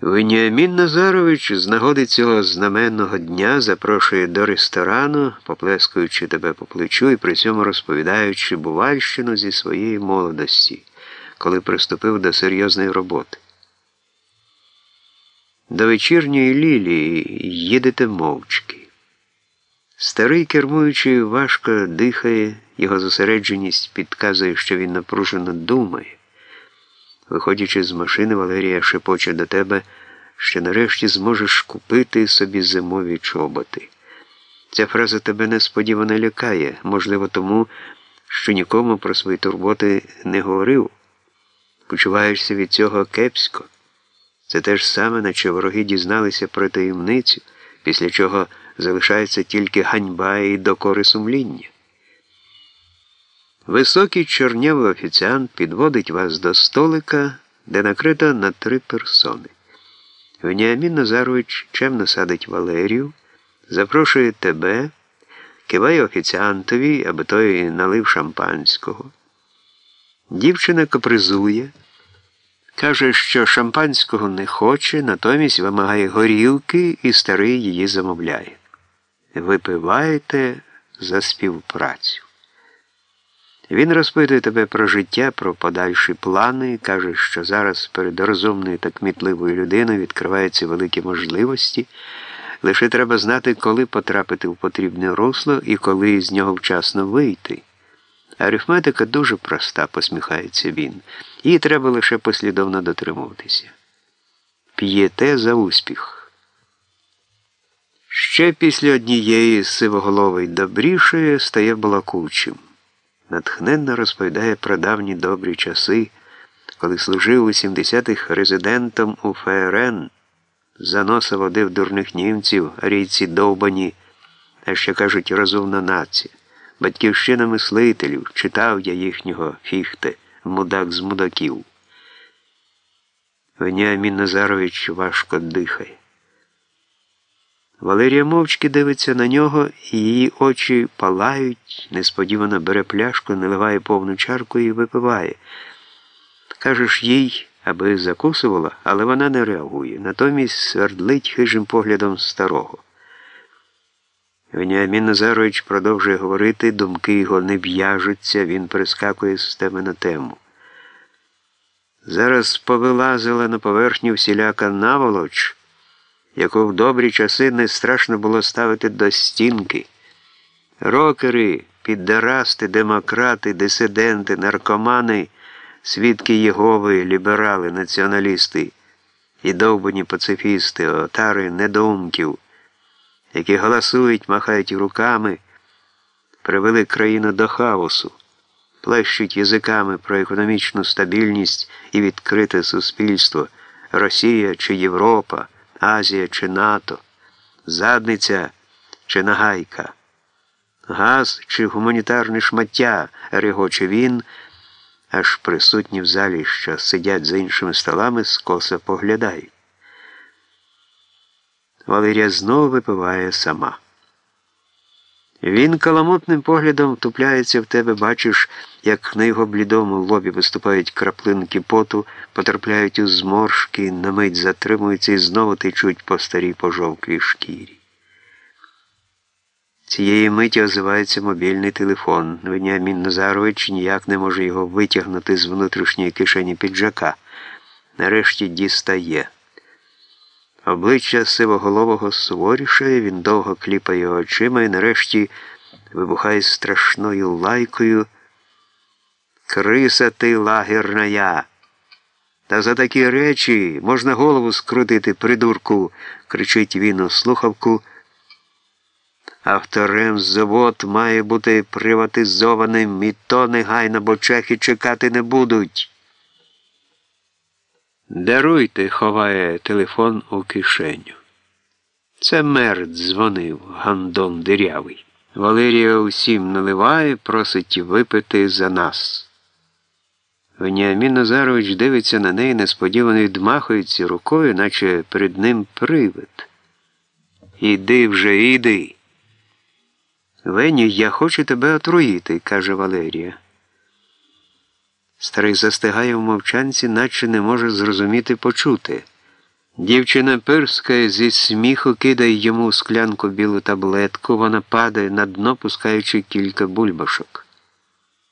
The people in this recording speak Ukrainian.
Веніамін Назарович з нагоди цього знаменного дня запрошує до ресторану, поплескуючи тебе по плечу і при цьому розповідаючи Бувальщину зі своєї молодості, коли приступив до серйозної роботи. До вечірньої лілії їдете мовчки. Старий кермуючий важко дихає, його зосередженість підказує, що він напружено думає. Виходячи з машини, Валерія шепоче до тебе, що нарешті зможеш купити собі зимові чоботи. Ця фраза тебе несподівано лякає, можливо, тому, що нікому про свої турботи не говорив. Почуваєшся від цього кепсько. Це те ж саме, наче вороги дізналися про таємницю, після чого залишається тільки ганьба і докори сумління. Високий чорнявий офіціант підводить вас до столика, де накрито на три персони. Веніамін Назарович чемно садить Валерію, запрошує тебе, киває офіціантові, аби той налив шампанського. Дівчина капризує, каже, що шампанського не хоче, натомість вимагає горілки і старий її замовляє. Випиваєте за співпрацю. Він розпитує тебе про життя, про подальші плани, каже, що зараз перед розумною та кмітливою людиною відкриваються великі можливості. Лише треба знати, коли потрапити в потрібне русло і коли з нього вчасно вийти. Арифметика дуже проста, посміхається він. Її треба лише послідовно дотримуватися. П'єте за успіх. Ще після однієї сивоголової добрішої стає балакучим натхненно розповідає про давні добрі часи, коли служив у 70-х резидентом у ФРН, заноса водив дурних німців, арійці довбані, а ще кажуть, розумна нація. Батьківщина мислителів, читав я їхнього фіхте, мудак з мудаків. Веніамін Назарович важко дихає. Валерія мовчки дивиться на нього, і її очі палають, несподівано бере пляшку, наливає повну чарку і випиває. Кажеш їй, аби закусувала, але вона не реагує, натомість свердлить хижим поглядом старого. Веніамін Назарович продовжує говорити, думки його не в'яжуться, він перескакує з теми на тему. Зараз повилазила на поверхню всіляка наволоч яку в добрі часи не страшно було ставити до стінки. Рокери, піддарасти, демократи, дисиденти, наркомани, свідки Єгови, ліберали, націоналісти і довбані пацифісти, отари недоумків, які голосують, махають руками, привели країну до хаосу, плещуть язиками про економічну стабільність і відкрите суспільство, Росія чи Європа. Азія чи НАТО, задниця чи нагайка, газ чи гуманітарне шмаття, регоче він, аж присутні в залі, що сидять за іншими столами, скоса поглядають. Валерія знову випиває сама. Він каламутним поглядом втупляється в тебе, бачиш, як на його блідому лобі виступають краплинки поту, потрапляють у зморшки, на мить затримуються і знову течуть по старій пожовклій шкірі. Цієї миті озивається мобільний телефон. Веніамін Назарович ніяк не може його витягнути з внутрішньої кишені піджака. Нарешті дістає. Обличчя сивоголового суворішає, він довго кліпає очима і нарешті вибухає страшною лайкою. Криса ти лагерная. Та за такі речі можна голову скрутити, придурку, кричить він у слухавку. Авторемзавод має бути приватизованим, і то негайно, бо чехи чекати не будуть. Даруйте, ховає телефон у кишеню. Це мер дзвонив, гандон дирявий. Валерія усім наливає, просить випити за нас. Веніамін Назарович дивиться на неї, несподівано відмахується рукою, наче перед ним привид. Іди вже, іди. Веню, я хочу тебе отруїти, каже Валерія. Старий застигає в мовчанці, наче не може зрозуміти почути. Дівчина пирскає зі сміху кидає йому у склянку білу таблетку, вона падає на дно, пускаючи кілька бульбашок.